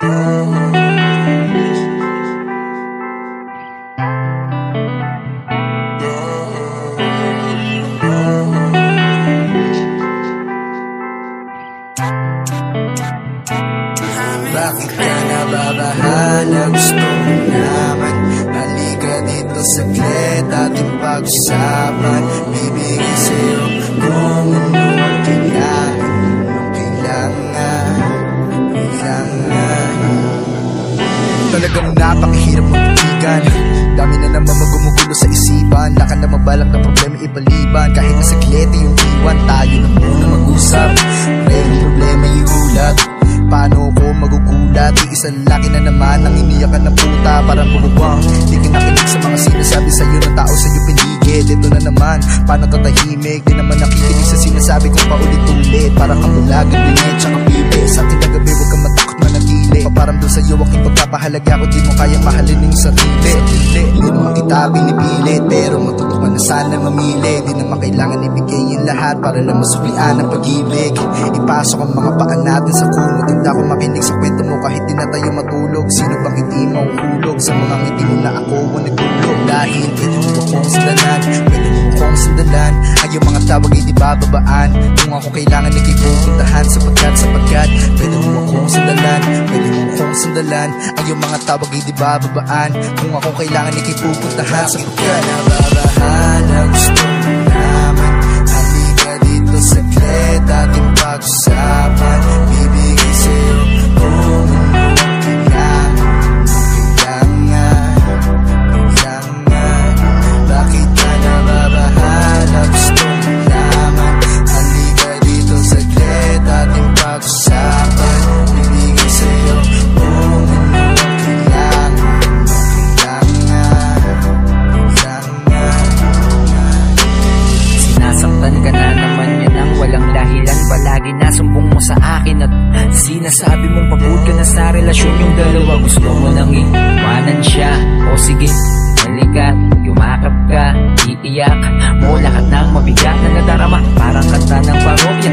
Bakit ka nababahala? Gusto mo naman Halika dito saglit Ating pag-usapan napakahirap magtigan Dami na naman magumugulo sa isipan. Laka na mabalak na problema ibaliban Kahit na saglit yung iwan Tayo na muna mag-usap. Mayroong problema iulat. Paano ko magugulat? Iisang laki na naman ang iniyakan ng puta. Parang bumubang Di ka nakinig sa mga sinasabi sa'yo ng tao sa'yo piligid Ito na naman. Paano tatahimik? Di naman nakikinig sa sinasabi kong paulit-ulit Para kang bulagan, bingit, tsaka pipi Sa ating nagabi huwag kang matakot manatili Paparamdam sa'yo aking pagpapahalaga Kung di mo kaya mahalin ng sarili. Di naman kita pinipilit Pero matuto na sana mamili. Di naman kailangan ibigay yung lahat Para lang masuklian ang pag-ibig. Ipasok ang mga paa natin sa kumot Hindi ako makinig sa kwento mo Kahit di na tayo matulog. Sino bang hindi mahuhulog Sa mga ngiti mo na ako ang nagulog Dahil pwede mo akong sandalan Pwede mo akong sandalan Ay yung mga tawag ay bababaan Kung ako kailangan ikay pupuntahan Sapagkat sapagkat Pwede mo akong sandalan Pwede mo akong sandalan Ay yung mga tawag ay di bababaan Kung ako kailangan ikay pupuntahan Sapagkat nababahala Gusto mo naman Halika dito saglit Ating pag-usapan ka na naman yan ang walang dahilan. Palagi nasumbong mo sa akin at Sinasabi mong pagod ka na sa relasyon. Yung dalawa Gusto mo nang iwanan siya. O sige, halika, yumakap ka Iiyak. Mo lahat ng mabigat na nadarama. Parang kanta ng parokya.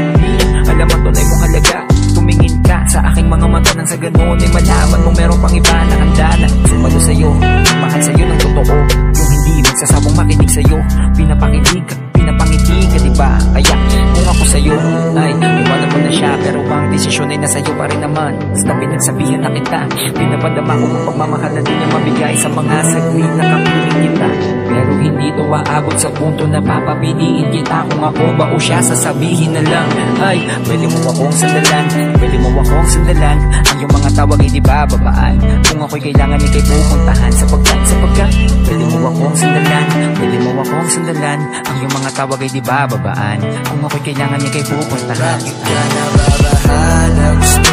Alam mo tunay mong halaga. Tumingin ka sa aking mga mata Nang sa ganun ay malaman mo meron pang iba na handa na Sumalo sa'yo, mahal sa'yo ng totoo. Yung hindi magsasabong makinig sa'yo. Pinapakilig ka, pinapangiti ka diba Kaya kung ako sa'yo ay iwanan mo na siya Pero ang desisyon ay nasa iyo pa rin naman. Basta pinagsabihan na kita Pinapadama ko ang pagmamahal na di niya mabigay Sa mga saglit na kapiling kita. Pero hindi to aabot sa punto na papapiliin kita Kung ako ba o siya sasabihin na lang. Ay, pwede mo akong sandalan Pwede mo akong sandalan. Ang iyong mga tawag ay di bababaan Kung ako'y kailangan ikay pupuntahan Sapagkat, sapagkat mo akong sandalan Ang iyong mga tawag ay di bababaan Kung ako'y kailangan ikay pupuntahan Bakit ka nababahala? Gusto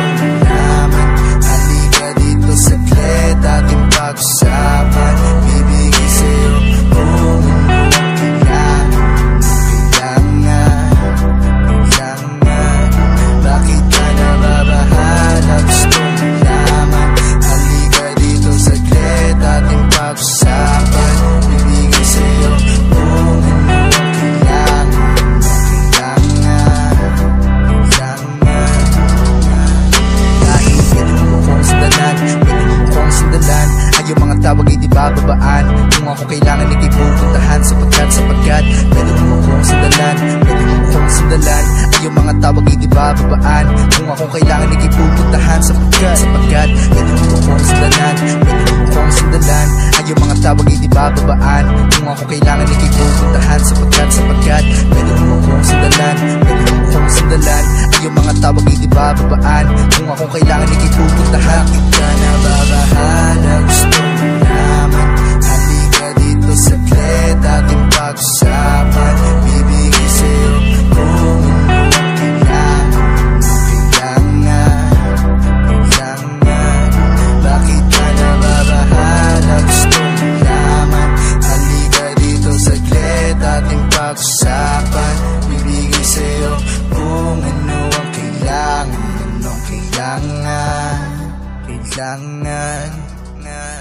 pupuntahan Sapagkat, sapagkat Pwede mo akong sandalan Pwede mo akong sandalan Ay yung mga tawag ay di bababaan Kung ako kailangan ikay pupuntahan Sapagkat, sapagkat Pwede mo akong sandalan Pwede mo akong sandalan Ay mga tawag ay di bababaan Kung ako kailangan ikay pupuntahan Sapagkat, sapagkat Pwede mo akong sandalan Pwede mo akong sandalan Ay yung mga tawag ay di bababaan Kung ako kailangan ikay pupuntahan ating pag-usapan Bibigay sa'yo kung ano ang kailangan Anong kailangan Kailangan, kailangan.